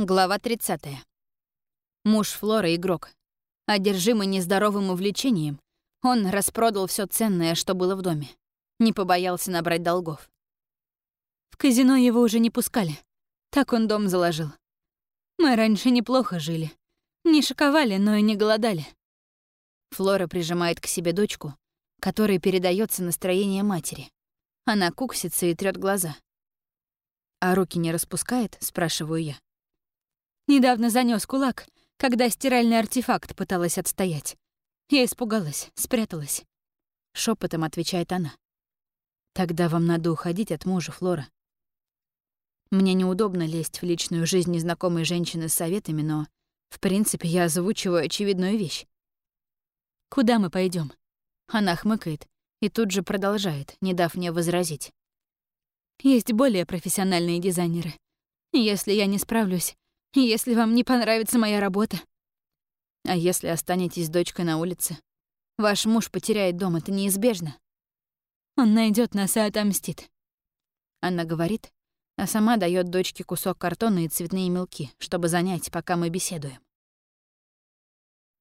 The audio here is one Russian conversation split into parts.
Глава 30. Муж Флоры — игрок. Одержимый нездоровым увлечением, он распродал все ценное, что было в доме. Не побоялся набрать долгов. В казино его уже не пускали. Так он дом заложил. Мы раньше неплохо жили. Не шоковали, но и не голодали. Флора прижимает к себе дочку, которой передается настроение матери. Она куксится и трёт глаза. «А руки не распускает?» — спрашиваю я. Недавно занёс кулак, когда стиральный артефакт пыталась отстоять. Я испугалась, спряталась. Шепотом отвечает она. Тогда вам надо уходить от мужа, Флора. Мне неудобно лезть в личную жизнь незнакомой женщины с советами, но, в принципе, я озвучиваю очевидную вещь. Куда мы пойдем? Она хмыкает и тут же продолжает, не дав мне возразить. Есть более профессиональные дизайнеры. Если я не справлюсь, если вам не понравится моя работа. А если останетесь дочкой на улице? Ваш муж потеряет дом, это неизбежно. Он найдет нас и отомстит. Она говорит, а сама дает дочке кусок картона и цветные мелки, чтобы занять, пока мы беседуем.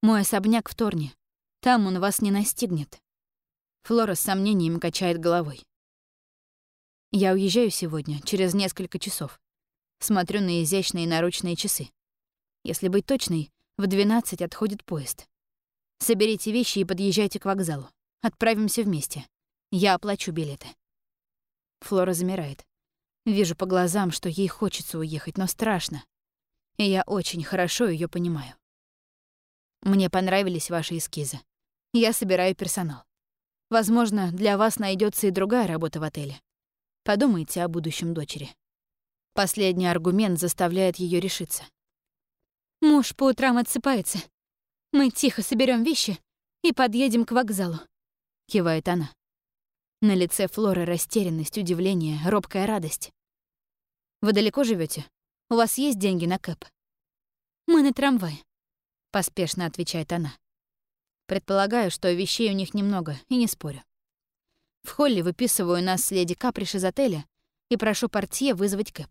Мой особняк в Торне. Там он вас не настигнет. Флора с сомнением качает головой. Я уезжаю сегодня, через несколько часов. Смотрю на изящные наручные часы. Если быть точной, в 12 отходит поезд. Соберите вещи и подъезжайте к вокзалу. Отправимся вместе. Я оплачу билеты. Флора замирает. Вижу по глазам, что ей хочется уехать, но страшно. И я очень хорошо ее понимаю. Мне понравились ваши эскизы. Я собираю персонал. Возможно, для вас найдется и другая работа в отеле. Подумайте о будущем дочери. Последний аргумент заставляет ее решиться. Муж по утрам отсыпается. Мы тихо соберем вещи и подъедем к вокзалу. Кивает она. На лице Флоры растерянность, удивление, робкая радость. Вы далеко живете? У вас есть деньги на кэп? Мы на трамвае. Поспешно отвечает она. Предполагаю, что вещей у них немного, и не спорю. В холле выписываю нас с леди Каприш из отеля и прошу портье вызвать кэп.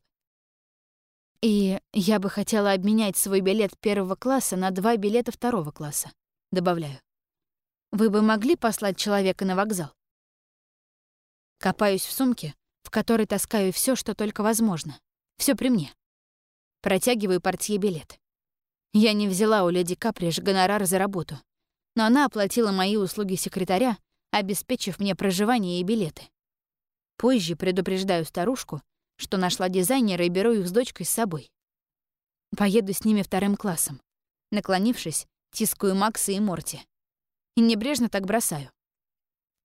И я бы хотела обменять свой билет первого класса на два билета второго класса, добавляю. Вы бы могли послать человека на вокзал? Копаюсь в сумке, в которой таскаю все, что только возможно. Все при мне. Протягиваю портье билет. Я не взяла у леди Каприш гонорар за работу, но она оплатила мои услуги секретаря, обеспечив мне проживание и билеты. Позже предупреждаю старушку, что нашла дизайнера и беру их с дочкой с собой. Поеду с ними вторым классом. Наклонившись, тискаю Макса и Морти. И небрежно так бросаю.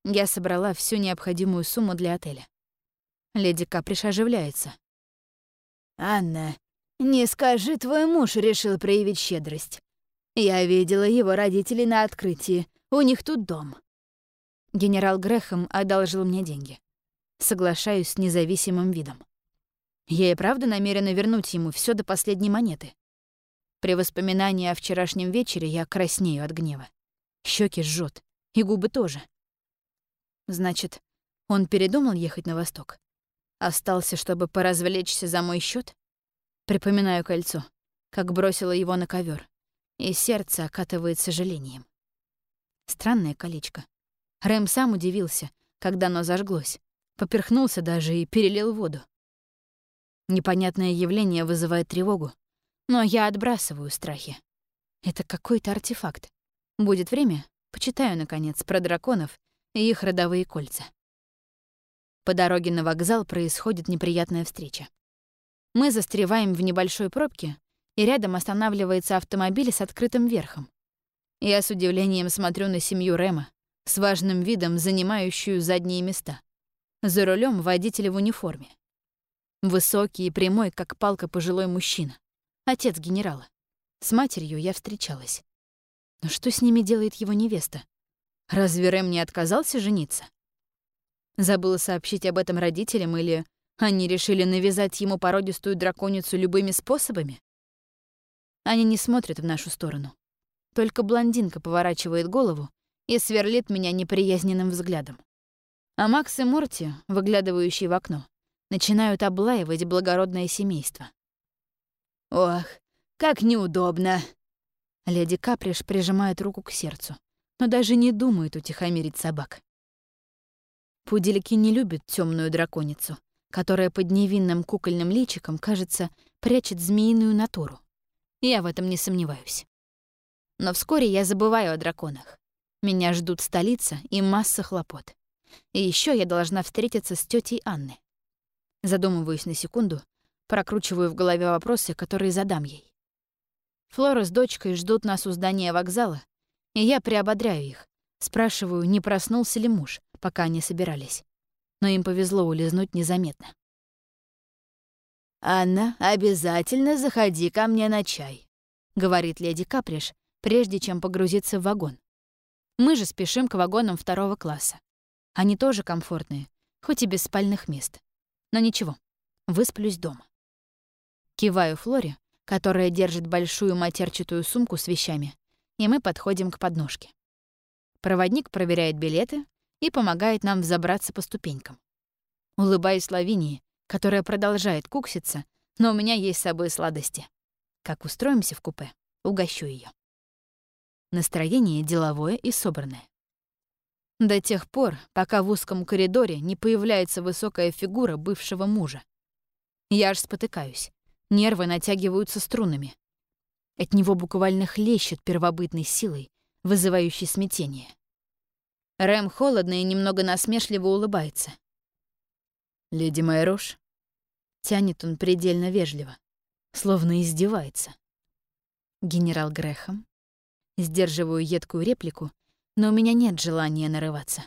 Я собрала всю необходимую сумму для отеля. Леди Каприш оживляется. «Анна, не скажи, твой муж решил проявить щедрость. Я видела его родителей на открытии. У них тут дом». Генерал Грэхэм одолжил мне деньги. Соглашаюсь с независимым видом. Я и правда намерена вернуть ему все до последней монеты. При воспоминании о вчерашнем вечере я краснею от гнева. Щеки жжет, и губы тоже. Значит, он передумал ехать на восток? Остался, чтобы поразвлечься за мой счет? Припоминаю кольцо, как бросила его на ковер, и сердце окатывает сожалением. Странное колечко. Рэм сам удивился, когда оно зажглось. Поперхнулся даже и перелил воду. Непонятное явление вызывает тревогу, но я отбрасываю страхи. Это какой-то артефакт. Будет время, почитаю, наконец, про драконов и их родовые кольца. По дороге на вокзал происходит неприятная встреча. Мы застреваем в небольшой пробке, и рядом останавливается автомобиль с открытым верхом. Я с удивлением смотрю на семью Рема, с важным видом занимающую задние места. За рулем водитель в униформе. Высокий и прямой, как палка пожилой мужчина. Отец генерала. С матерью я встречалась. Но что с ними делает его невеста? Разве Рэм не отказался жениться? Забыла сообщить об этом родителям или они решили навязать ему породистую драконицу любыми способами? Они не смотрят в нашу сторону. Только блондинка поворачивает голову и сверлит меня неприязненным взглядом. А Макс и Морти, выглядывающие в окно, начинают облаивать благородное семейство. Ох, как неудобно. Леди Каприш прижимает руку к сердцу, но даже не думает утихомирить собак. Пудельки не любят темную драконицу, которая под невинным кукольным личиком, кажется, прячет змеиную натуру. Я в этом не сомневаюсь. Но вскоре я забываю о драконах. Меня ждут столица и масса хлопот. И еще я должна встретиться с тетей Анны. Задумываюсь на секунду, прокручиваю в голове вопросы, которые задам ей. Флора с дочкой ждут нас у здания вокзала, и я приободряю их. Спрашиваю, не проснулся ли муж, пока они собирались. Но им повезло улизнуть незаметно. «Анна, обязательно заходи ко мне на чай», — говорит леди Каприш, прежде чем погрузиться в вагон. Мы же спешим к вагонам второго класса. Они тоже комфортные, хоть и без спальных мест. Но ничего, высплюсь дома. Киваю Флоре, которая держит большую матерчатую сумку с вещами, и мы подходим к подножке. Проводник проверяет билеты и помогает нам взобраться по ступенькам. Улыбаюсь Лавинии, которая продолжает кукситься, но у меня есть с собой сладости. Как устроимся в купе, угощу ее. Настроение деловое и собранное. До тех пор, пока в узком коридоре не появляется высокая фигура бывшего мужа. Я аж спотыкаюсь, нервы натягиваются струнами. От него буквально хлещет первобытной силой, вызывающей смятение. Рэм холодно и немного насмешливо улыбается. «Леди Майрош?» Тянет он предельно вежливо, словно издевается. «Генерал Грэхэм?» Сдерживаю едкую реплику, но у меня нет желания нарываться.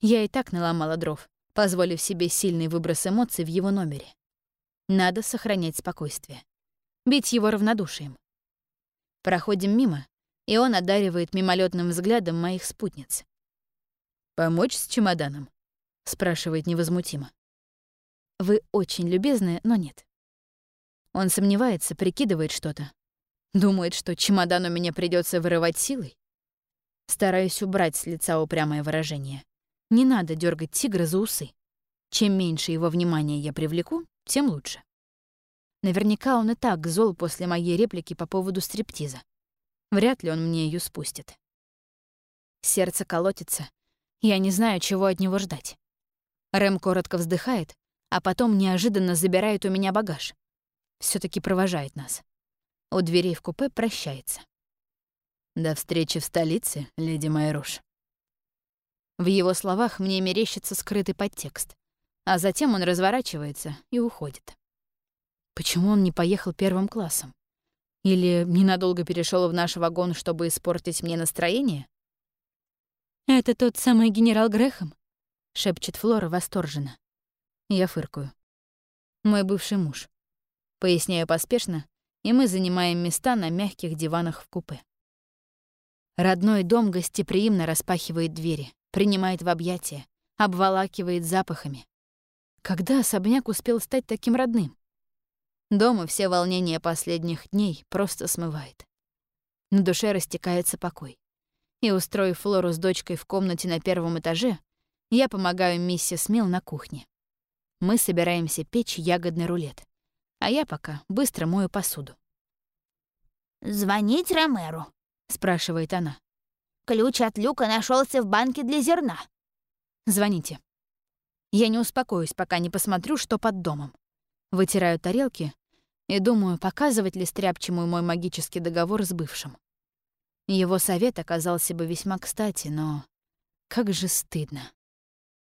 Я и так наломала дров, позволив себе сильный выброс эмоций в его номере. Надо сохранять спокойствие. Бить его равнодушием. Проходим мимо, и он одаривает мимолетным взглядом моих спутниц. «Помочь с чемоданом?» — спрашивает невозмутимо. «Вы очень любезны, но нет». Он сомневается, прикидывает что-то. Думает, что чемодан у меня придется вырывать силой. Стараюсь убрать с лица упрямое выражение. Не надо дергать тигра за усы. Чем меньше его внимания я привлеку, тем лучше. Наверняка он и так зол после моей реплики по поводу стриптиза. Вряд ли он мне ее спустит. Сердце колотится. Я не знаю, чего от него ждать. Рэм коротко вздыхает, а потом неожиданно забирает у меня багаж. все таки провожает нас. У дверей в купе прощается. До встречи в столице, леди Майруш. В его словах мне мерещится скрытый подтекст, а затем он разворачивается и уходит. Почему он не поехал первым классом? Или ненадолго перешел в наш вагон, чтобы испортить мне настроение? «Это тот самый генерал Грехом?» — шепчет Флора восторженно. Я фыркаю. «Мой бывший муж». Поясняю поспешно, и мы занимаем места на мягких диванах в купе. Родной дом гостеприимно распахивает двери, принимает в объятия, обволакивает запахами. Когда особняк успел стать таким родным? Дома все волнения последних дней просто смывает. На душе растекается покой. И, устроив Флору с дочкой в комнате на первом этаже, я помогаю миссис Мил на кухне. Мы собираемся печь ягодный рулет, а я пока быстро мою посуду. «Звонить Ромеру», — спрашивает она. «Ключ от люка нашелся в банке для зерна». «Звоните». Я не успокоюсь, пока не посмотрю, что под домом. Вытираю тарелки и думаю, показывать ли стряпчему мой магический договор с бывшим. Его совет оказался бы весьма кстати, но как же стыдно.